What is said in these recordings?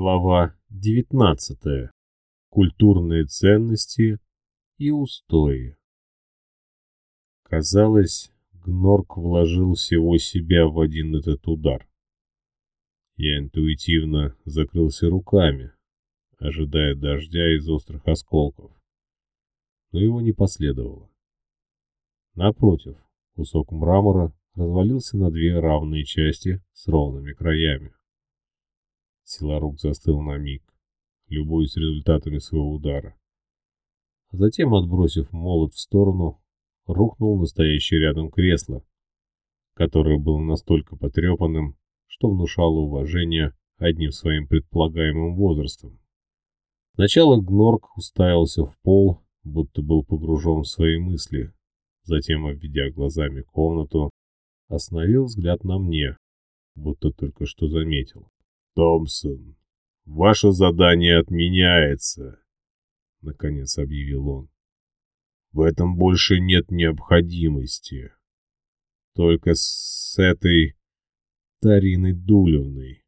Глава 19. Культурные ценности и устои. Казалось, Гнорк вложил всего себя в один этот удар. Я интуитивно закрылся руками, ожидая дождя из острых осколков. Но его не последовало. Напротив, кусок мрамора развалился на две равные части с ровными краями. Силарук застыл на миг, любуясь результатами своего удара. Затем, отбросив молот в сторону, рухнул настоящее рядом кресло, которое было настолько потрепанным, что внушало уважение одним своим предполагаемым возрастом. Сначала Гнорк уставился в пол, будто был погружен в свои мысли, затем, обведя глазами комнату, остановил взгляд на мне, будто только что заметил. «Томпсон, ваше задание отменяется», — наконец объявил он. «В этом больше нет необходимости. Только с этой Тариной Дулевной».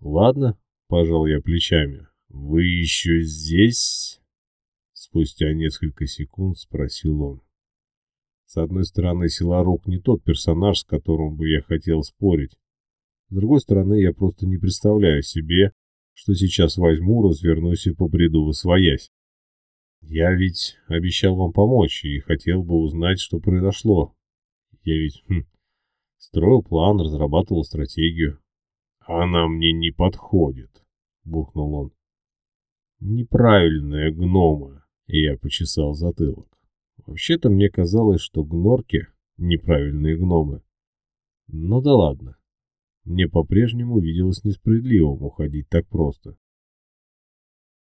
«Ладно», — пожал я плечами, — «вы еще здесь?» Спустя несколько секунд спросил он. С одной стороны, Силарук не тот персонаж, с которым бы я хотел спорить. С другой стороны, я просто не представляю себе, что сейчас возьму, развернусь и побреду в освоясь. Я ведь обещал вам помочь и хотел бы узнать, что произошло. Я ведь хм, строил план, разрабатывал стратегию. Она мне не подходит, буркнул он. Неправильная гнома, я почесал затылок. Вообще-то мне казалось, что гнорки — неправильные гномы. Ну да ладно. Мне по-прежнему виделось несправедливым уходить так просто.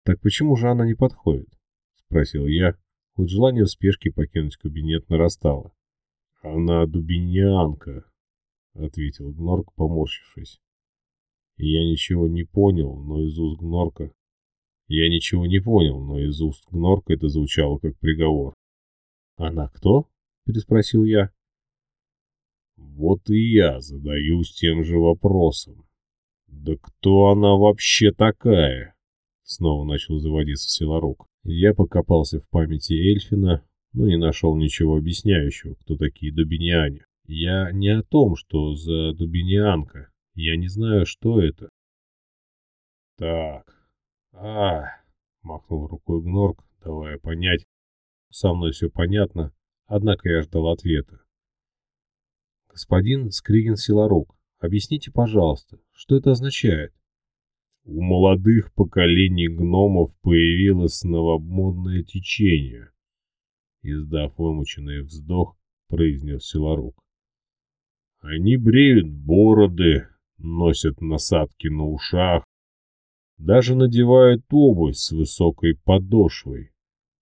«Так почему же она не подходит?» — спросил я, хоть желание в спешке покинуть кабинет нарастало. «Она дубинянка», — ответил Гнорк, поморщившись. Я ничего не понял, но из уст Гнорка... Я ничего не понял, но из уст Гнорка это звучало как приговор. «Она кто?» — переспросил я. Вот и я задаюсь тем же вопросом. Да кто она вообще такая? Снова начал заводиться Силарук. Я покопался в памяти Эльфина, но не нашел ничего объясняющего, кто такие дубиниане. Я не о том, что за дубинианка. Я не знаю, что это. Так. А, махнул рукой Гнорк, давая понять. Со мной все понятно, однако я ждал ответа. Господин Скригин Силарук, объясните, пожалуйста, что это означает? У молодых поколений гномов появилось новомодное течение. Издав вымученный вздох, произнес Силарук. Они бреют бороды, носят насадки на ушах, даже надевают обувь с высокой подошвой,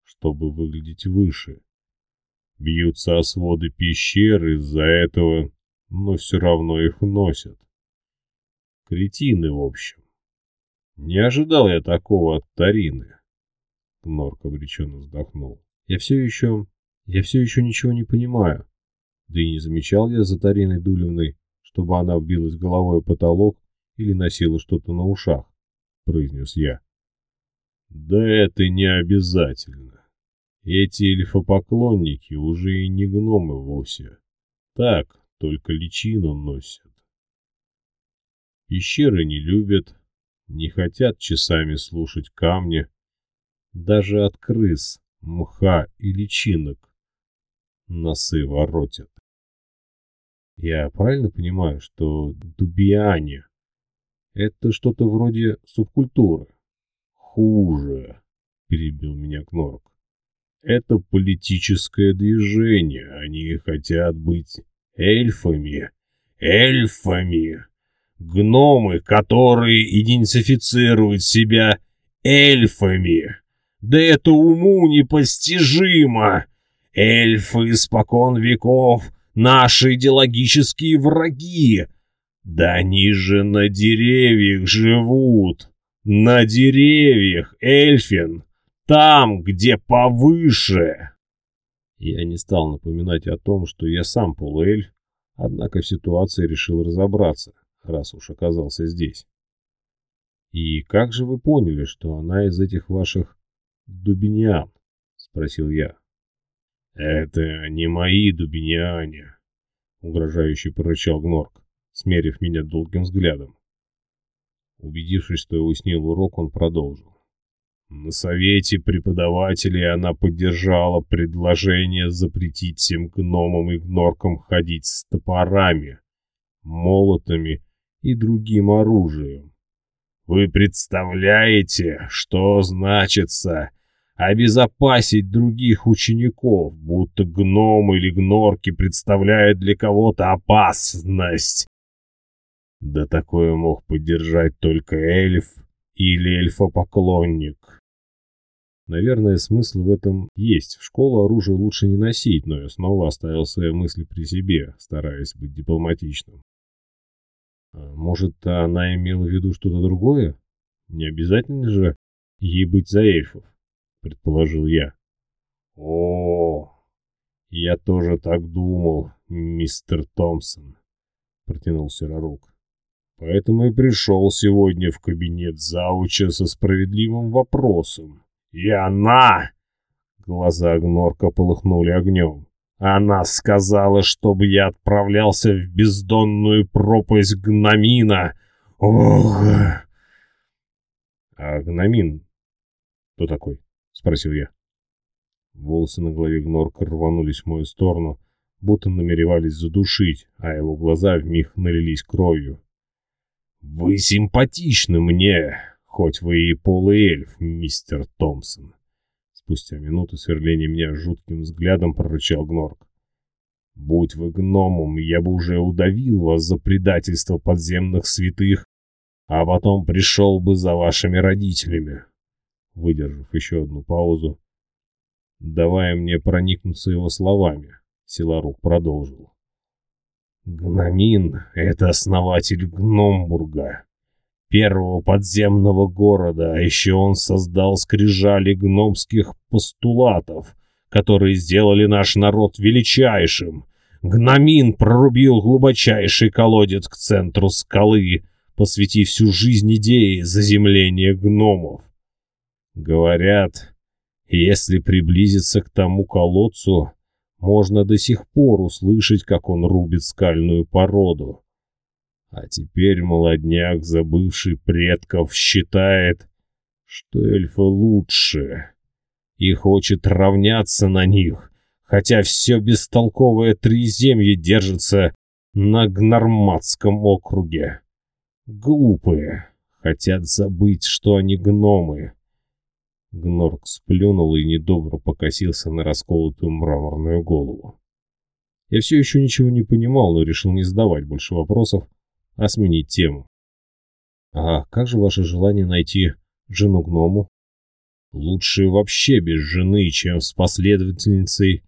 чтобы выглядеть выше. Бьются о своды пещер из-за этого, но все равно их носят. Кретины, в общем. Не ожидал я такого от Тарины. Норк обреченно вздохнул. Я все еще... Я все еще ничего не понимаю. Да и не замечал я за Тариной Дулевной, чтобы она вбилась головой о потолок или носила что-то на ушах, произнес я. Да это не обязательно. Эти эльфопоклонники уже и не гномы вовсе. Так, только личину носят. Пещеры не любят, не хотят часами слушать камни. Даже от крыс, мха и личинок носы воротят. Я правильно понимаю, что дубиане — это что-то вроде субкультуры? Хуже, перебил меня Кнорк. Это политическое движение. Они хотят быть эльфами. Эльфами. Гномы, которые идентифицируют себя эльфами. Да это уму непостижимо. Эльфы испокон веков — наши идеологические враги. Да они же на деревьях живут. На деревьях, Эльфин. Там, где повыше. Я не стал напоминать о том, что я сам полуэльф, однако в ситуации решил разобраться, раз уж оказался здесь. «И как же вы поняли, что она из этих ваших дубиниан?» — спросил я. «Это не мои дубиниане», — угрожающе прорычал Гнорк, смерив меня долгим взглядом. Убедившись, что я уснил урок, он продолжил. На совете преподавателей она поддержала предложение запретить всем гномам и гноркам ходить с топорами, молотами и другим оружием. Вы представляете, что значится обезопасить других учеников, будто гномы или гнорки представляют для кого-то опасность? Да такое мог поддержать только эльф или эльфопоклонник. Наверное, смысл в этом есть. В школу оружие лучше не носить, но я снова оставил свои мысли при себе, стараясь быть дипломатичным. А может, она имела в виду что-то другое? Не обязательно же ей быть за эльфов, предположил я. О, я тоже так думал, мистер Томпсон, протянул Серорук. Поэтому и пришел сегодня в кабинет зауча со справедливым вопросом. И она... Глаза Гнорка полыхнули огнем. Она сказала, чтобы я отправлялся в бездонную пропасть Гномина. Ох! А Гномин кто такой? Спросил я. Волосы на голове Гнорка рванулись в мою сторону, будто намеревались задушить, а его глаза вмиг налились кровью. «Вы симпатичны мне, Хоть вы и полуэльф, мистер Томпсон. Спустя минуту сверления меня жутким взглядом прорычал Гнорк. Будь вы гномом, я бы уже удавил вас за предательство подземных святых, а потом пришел бы за вашими родителями. Выдержав еще одну паузу, давая мне проникнуться его словами, Силарук продолжил. Гномин — это основатель Гномбурга первого подземного города, а еще он создал скрижали гномских постулатов, которые сделали наш народ величайшим. Гномин прорубил глубочайший колодец к центру скалы, посвятив всю жизнь идее заземления гномов. Говорят, если приблизиться к тому колодцу, можно до сих пор услышать, как он рубит скальную породу. А теперь молодняк, забывший предков, считает, что эльфы лучше и хочет равняться на них, хотя все бестолковое Триземье держится на Гнарматском округе. Глупые, хотят забыть, что они гномы. Гнорк сплюнул и недобро покосился на расколотую мраморную голову. Я все еще ничего не понимал, но решил не задавать больше вопросов, а сменить тему. А как же ваше желание найти жену-гному? Лучше вообще без жены, чем с последовательницей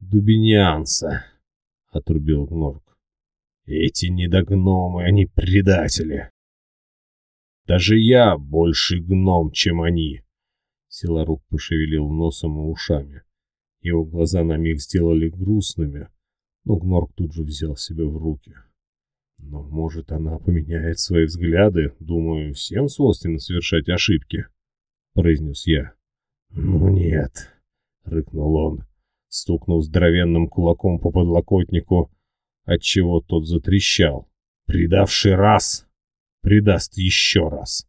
Дубинианца, отрубил Гнорк. Эти недогномы, они предатели. Даже я больше гном, чем они. Силарук пошевелил носом и ушами. Его глаза на миг сделали грустными, но Гнорк тут же взял себя в руки. Но, может, она поменяет свои взгляды. Думаю, всем свойственно совершать ошибки, — произнес я. Ну нет, — рыкнул он, стукнув здоровенным кулаком по подлокотнику, отчего тот затрещал. Предавший раз, предаст еще раз.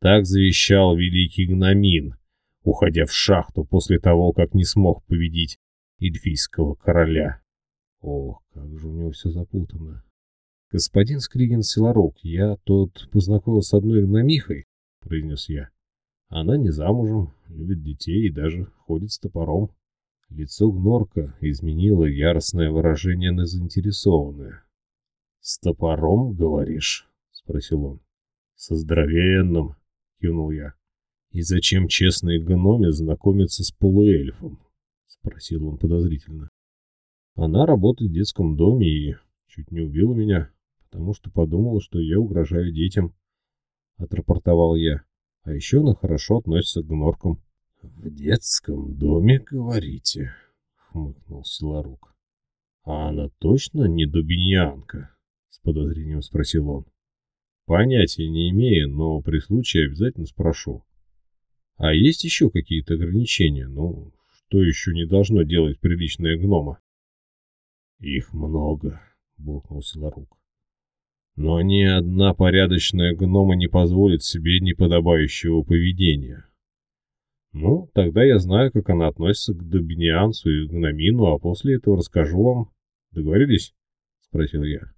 Так завещал великий гномин, уходя в шахту после того, как не смог победить эльфийского короля. Ох, как же у него все запутано. «Господин Скригин Силарок, я тут познакомился с одной гномихой», — произнес я. «Она не замужем, любит детей и даже ходит с топором». Лицо Гнорка изменило яростное выражение на заинтересованное. «С топором, говоришь?» — спросил он. «Со здоровенным», — кивнул я. «И зачем честные гноме знакомиться с полуэльфом?» — спросил он подозрительно. «Она работает в детском доме и чуть не убила меня потому что подумала, что я угрожаю детям. Отрапортовал я. А еще она хорошо относится к гноркам. «В детском доме, говорите?» — хмыкнул Силарук. «А она точно не дубиньянка?» — с подозрением спросил он. Понятия не имею, но при случае обязательно спрошу. А есть еще какие-то ограничения? Ну, что еще не должно делать приличная гнома? Их много, буркнул Силарук. Но ни одна порядочная гнома не позволит себе неподобающего поведения. Ну, тогда я знаю, как она относится к Добиниансу и Гномину, а после этого расскажу вам. Договорились? Спросил я.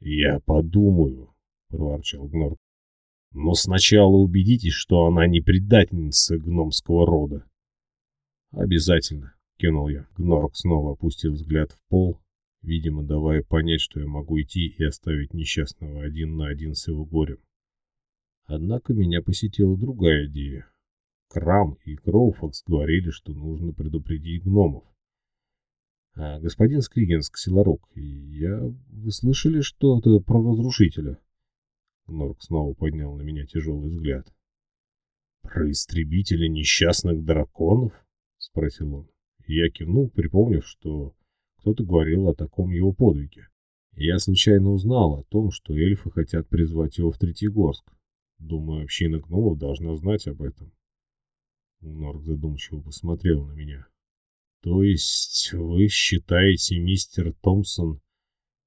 Я подумаю, проворчал Гнорк. Но сначала убедитесь, что она не предательница гномского рода. Обязательно, кивнул я. Гнорк снова опустил взгляд в пол, видимо, давая понять, что я могу идти и оставить несчастного один на один с его горем. Однако меня посетила другая идея. Крам и Кроуфакс говорили, что нужно предупредить гномов. А, господин Скригенск, Силарок, я... Вы слышали что-то про разрушителя? Норк снова поднял на меня тяжелый взгляд. «Про истребителя несчастных драконов?» — спросил он. Я кивнул, припомнив, что кто-то говорил о таком его подвиге. Я случайно узнал о том, что эльфы хотят призвать его в Третьегорск. Думаю, община гномов должна знать об этом. Норк задумчиво посмотрел на меня. То есть вы считаете, мистер Томпсон,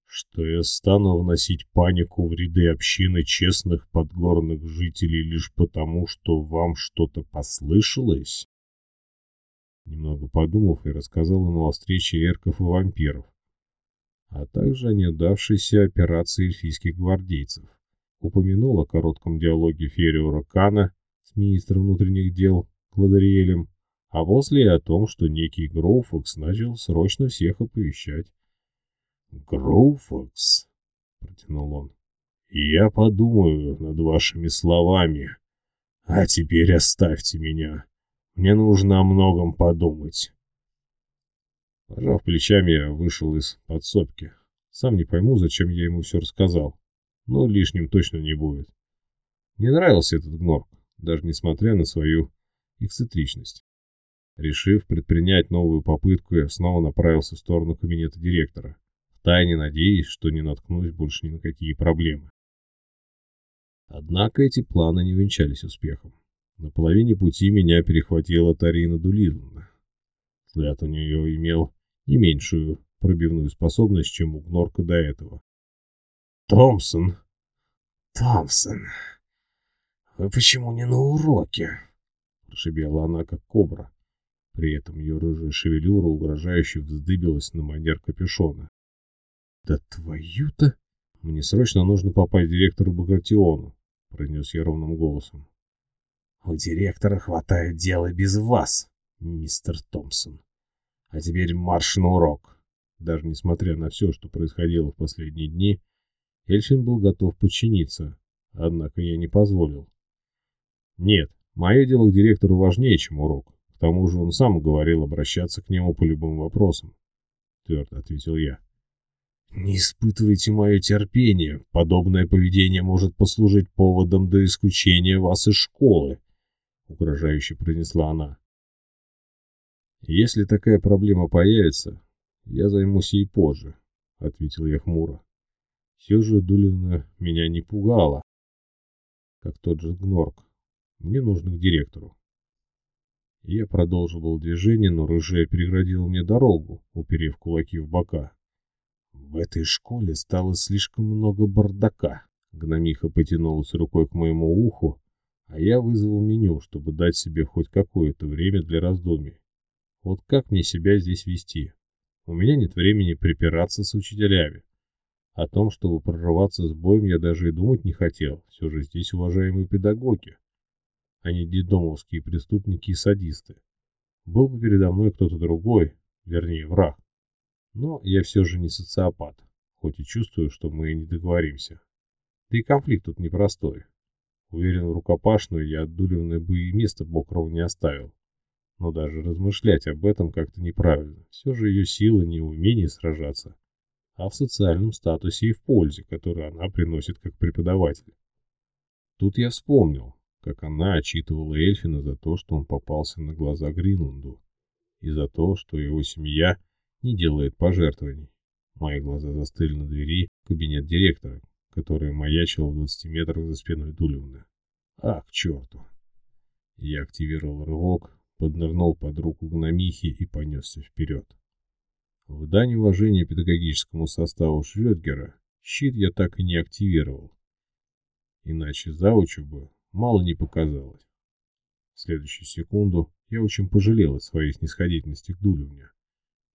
что я стану вносить панику в ряды общины честных подгорных жителей лишь потому, что вам что-то послышалось? Немного подумав, я рассказал ему о встрече эрков и вампиров, а также о неудавшейся операции эльфийских гвардейцев. Упомянул о коротком диалоге Фериора Кана с министром внутренних дел Кладариэлем, а после о том, что некий Гроуфокс начал срочно всех оповещать. «Гроуфокс», — протянул он, — «я подумаю над вашими словами, а теперь оставьте меня». Мне нужно о многом подумать. Пожав плечами, я вышел из подсобки. Сам не пойму, зачем я ему все рассказал. Но лишним точно не будет. Мне нравился этот гнорк, даже несмотря на свою эксцентричность. Решив предпринять новую попытку, я снова направился в сторону кабинета директора, втайне надеясь, что не наткнусь больше ни на какие проблемы. Однако эти планы не венчались успехом. На половине пути меня перехватила Тарина Дулиновна. Взгляд у нее имел не меньшую пробивную способность, чем у Гнорка до этого. «Томпсон! Томпсон! Вы почему не на уроке?» Прошибела она, как кобра. При этом ее рыжая шевелюра угрожающе вздыбилась на манер капюшона. «Да твою-то! Мне срочно нужно попасть директору Багратиону», — произнес я ровным голосом. У директора хватает дела без вас, мистер Томпсон. А теперь марш на урок. Даже несмотря на все, что происходило в последние дни, Эльфин был готов подчиниться, однако я не позволил. Нет, мое дело к директору важнее, чем урок. К тому же он сам говорил обращаться к нему по любым вопросам. Твердо ответил я. Не испытывайте мое терпение. Подобное поведение может послужить поводом до исключения вас из школы. — угрожающе произнесла она. «Если такая проблема появится, я займусь ей позже», — ответил я хмуро. Все же Дулина меня не пугала, как тот же Гнорк. Мне нужно к директору. Я продолжил движение, но рыжая переградила мне дорогу, уперев кулаки в бока. В этой школе стало слишком много бардака. Гномиха потянулась рукой к моему уху, а я вызвал меню, чтобы дать себе хоть какое-то время для раздумий. Вот как мне себя здесь вести? У меня нет времени припираться с учителями. О том, чтобы прорываться с боем, я даже и думать не хотел. Все же здесь уважаемые педагоги, а не дедомовские преступники и садисты. Был бы передо мной кто-то другой, вернее, враг. Но я все же не социопат, хоть и чувствую, что мы не договоримся. Да и конфликт тут непростой. Уверен, в рукопашную я от Дулевны бы и места Бокрову не оставил. Но даже размышлять об этом как-то неправильно. Все же ее сила не в умении сражаться, а в социальном статусе и в пользе, которую она приносит как преподаватель. Тут я вспомнил, как она отчитывала Эльфина за то, что он попался на глаза Гринланду, и за то, что его семья не делает пожертвований. Мои глаза застыли на двери в кабинет директора, которая маячила в 20 метрах за спиной Дулевны. А, к черту. Я активировал рывок, поднырнул под руку гномихи и понесся вперед. В дань уважения педагогическому составу Шрёдгера щит я так и не активировал. Иначе заучу бы мало не показалось. В следующую секунду я очень пожалел о своей снисходительности к Дулевне.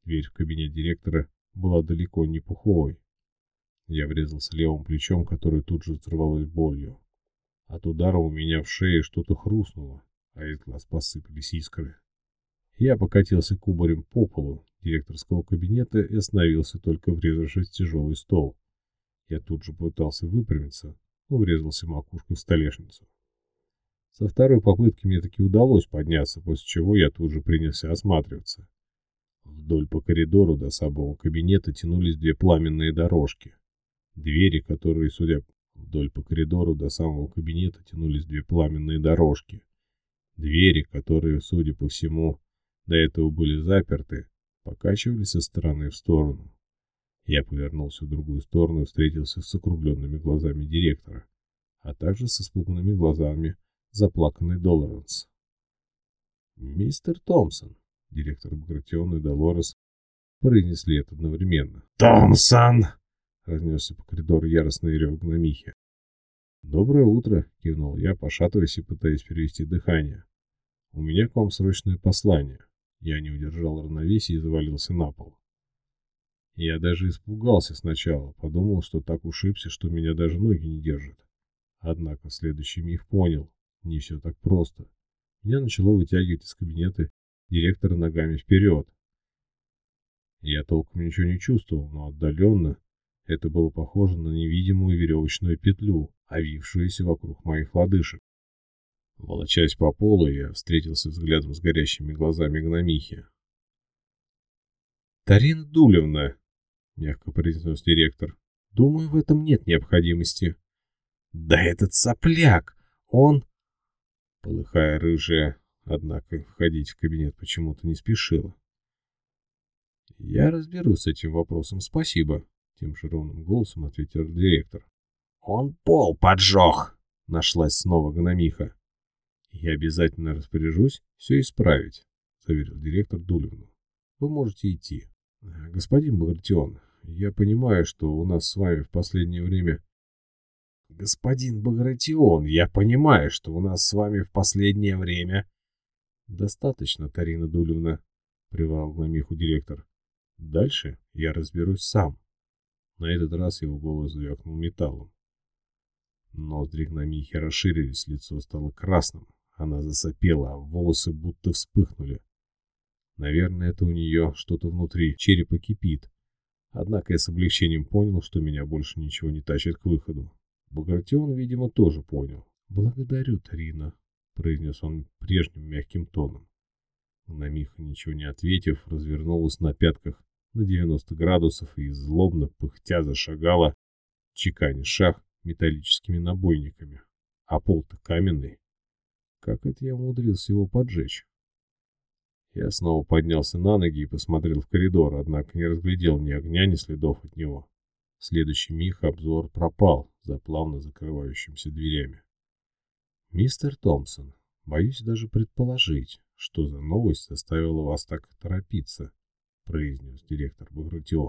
Дверь в кабинет директора была далеко не пуховой. Я врезался левым плечом, которое тут же взорвалось болью. От удара у меня в шее что-то хрустнуло, а из глаз посыпались искры. Я покатился кубарем по полу директорского кабинета и остановился, только врезавшись в тяжелый стол. Я тут же пытался выпрямиться, но врезался макушкой в столешницу. Со второй попытки мне таки удалось подняться, после чего я тут же принялся осматриваться. Вдоль по коридору до самого кабинета тянулись две пламенные дорожки. Двери, которые, судя вдоль по коридору до самого кабинета, тянулись две пламенные дорожки. Двери, которые, судя по всему, до этого были заперты, покачивались со стороны в сторону. Я повернулся в другую сторону и встретился с округленными глазами директора, а также с испуганными глазами заплаканной Долоранс. «Мистер Томпсон», — директор Багратион и Долорес произнесли это одновременно. «Томпсон!» — разнесся по коридору яростный рев гномихи. «Доброе утро!» — кивнул я, пошатываясь и пытаясь перевести дыхание. «У меня к вам срочное послание». Я не удержал равновесия и завалился на пол. Я даже испугался сначала, подумал, что так ушибся, что меня даже ноги не держат. Однако в следующий миг понял, не все так просто. Меня начало вытягивать из кабинета директора ногами вперед. Я толком ничего не чувствовал, но отдаленно это было похоже на невидимую веревочную петлю, овившуюся вокруг моих лодыжек. Волочась по полу, я встретился взглядом с горящими глазами гномихи. «Тарина Дулевна!» — мягко произнес директор. «Думаю, в этом нет необходимости». «Да этот сопляк! Он...» Полыхая рыжая, однако входить в кабинет почему-то не спешила. «Я разберусь с этим вопросом, спасибо», — тем же ровным голосом ответил директор. «Он пол поджег!» — нашлась снова гномиха. «Я обязательно распоряжусь все исправить», — заверил директор Дулевну. «Вы можете идти. Господин Багратион, я понимаю, что у нас с вами в последнее время «Господин Багратион, я понимаю, что у нас с вами в последнее время...» «Достаточно, Тарина Дулевна», — привал на миху директор. «Дальше я разберусь сам». На этот раз его голос звякнул металлом. Ноздри гномихи расширились, лицо стало красным. Она засопела, а волосы будто вспыхнули. Наверное, это у нее что-то внутри черепа кипит. Однако я с облегчением понял, что меня больше ничего не тащит к выходу. Багратион, видимо, тоже понял. «Благодарю, Тарина», — произнес он прежним мягким тоном. Намиха, ничего не ответив, развернулась на пятках на 90 градусов и злобно пыхтя зашагала, чеканя шаг металлическими набойниками. А пол-то каменный. Как это я умудрился его поджечь? Я снова поднялся на ноги и посмотрел в коридор, однако не разглядел ни огня, ни следов от него. В следующий миг обзор пропал за плавно закрывающимися дверями. «Мистер Томпсон, боюсь даже предположить, что за новость заставила вас так торопиться», произнес директор Багратион.